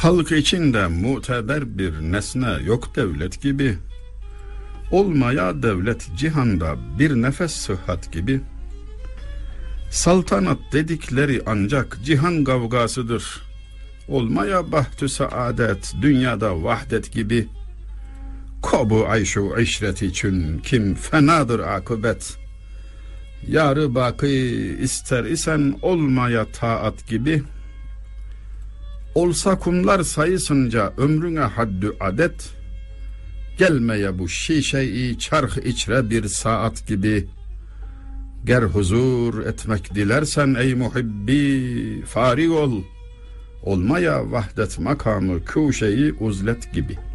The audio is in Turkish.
Halk içinde muteber bir nesne yok devlet gibi. Olmaya devlet cihanda bir nefes sıhhat gibi. Saltanat dedikleri ancak cihan kavgasıdır. Olmaya bahtü saadet dünyada vahdet gibi. Kobu ayşu işret için kim fenadır akıbet. Yarı baki ister isen olmaya taat gibi. Olsa kumlar sayısınca ömrüne haddü adet. Gelmeye bu şişeyi çarh içre bir saat gibi. Ger huzur etmek dilersen ey muhibbi farig ol. Olmaya vahdet makamı kuşeyi uzlet gibi.''